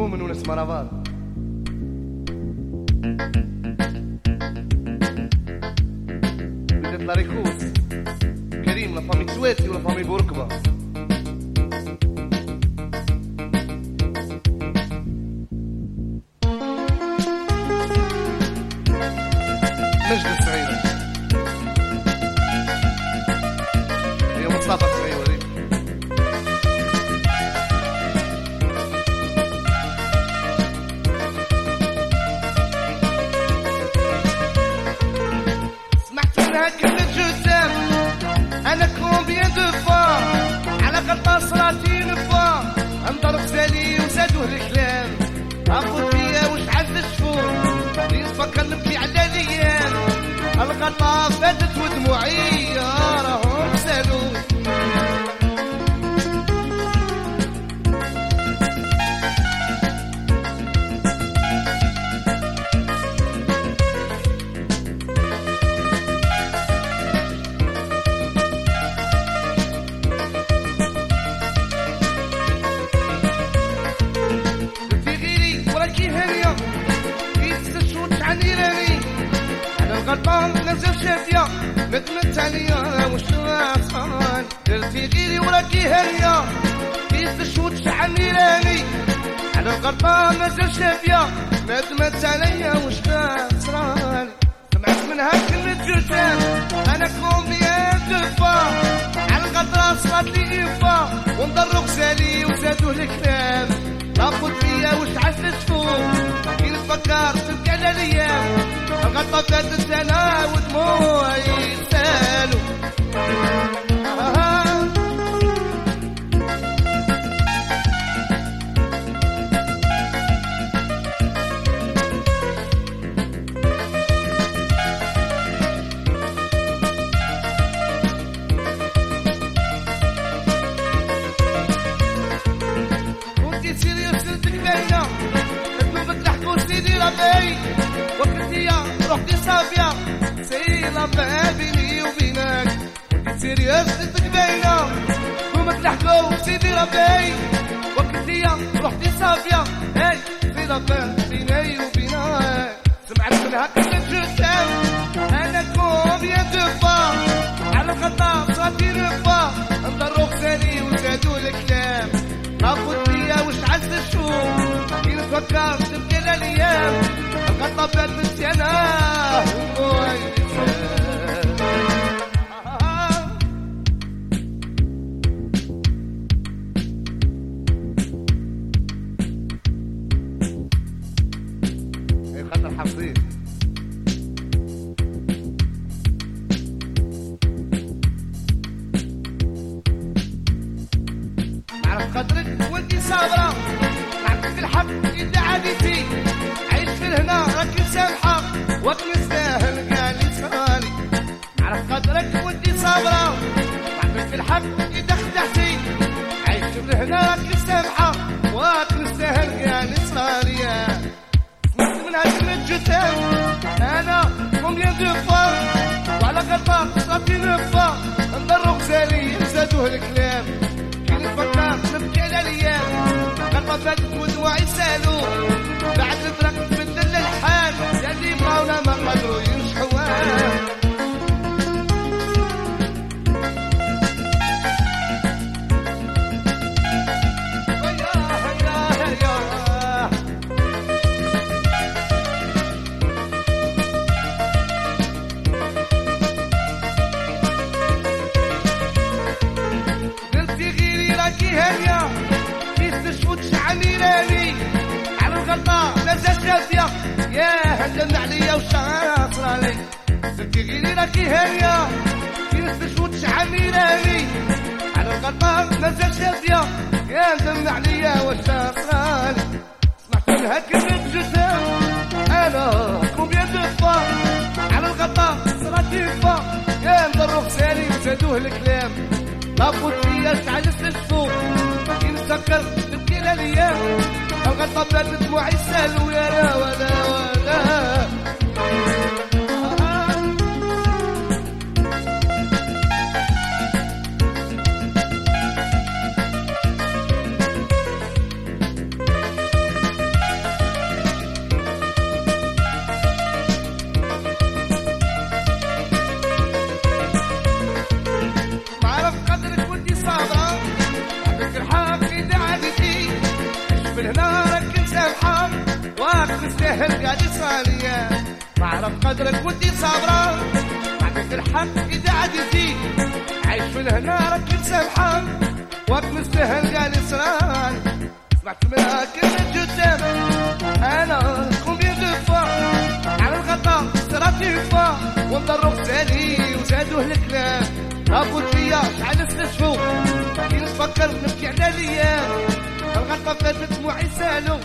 المؤمن وناس مرابات بدات لاريكوس كريم لا فامي تواتي ولا فامي بوركبه مجد السعيدة نزل شافية ندمت عليا وش صار درتي غيري وراكي هانية يتسشوت عني راني. على الغلطان نزل شافية ندمت عليا وش صار سمعت منها كلمة جثام أنا كومبيان دفا على الغدرة صارت لي إفا. ونضر غزالي وزادوه الكلام الغلطة فاتت سنة ودموعي سالوا آه. وانتي روحتي صافية سيلا ما بيني وبينك سيريوس سيرتك باينة قلوبك تحكوا سيدي ربي. وكنتي يا روحتي صافية هاي سيلا ما بيني وبينك سمعت منها كلمة جثام أنا كومبيان دو فا على الخطا صافي رفا. نضروا غزالي وزادوا الكلام. اخذ فيا وش عز الشوق. كي نتفكر تبكي الأيام الغلطة بات نعرف قدرك وانتي صابرة نعرفك الحق انت عادتي عيش في هنا. من هجم الجثام أنا كومبيان دو فوا وعلى غلطة صافي نفا نضر غزالي زادوه الكلام. كي نتفكر نبكي على الأيام غلطة فاتت ودواعي سالوا بعد نفرق تبدل الحال. يا اللي بغاونا ما قدروا الغلطة لازال شافية يا هندم عليا وشعر صرالي قلتي غيري راكي هانية. كيف تشفوت شعني راني على الغلطة لازال شافية يا هندم عليا وشعر صرالي سمعت منها كلمة جثام أنا كومبيان دو فوا. على الغطاء صراتي فا يا مضر خسالي وزادوه الكلام. لابد فيا شعل السفوف كي نتذكر تبكي الأيام. الغطاء بلاد دموعي سهل ويا لا ولا قاعد صالية ما عرف قدرك وانت صابرة. عندك الحق إذا عديتي عايش في الهنا راك مسامحة وقت مستاهل قاعد صالي سمعت منها كلمة جدام أنا دو فوا على الغطاء صراتي فوا ونضرب سالي وزادوه الكلام أقول فيا شحال استشفوا كي نفكر نبكي على الأيام الغلطة فاتت دموعي سالو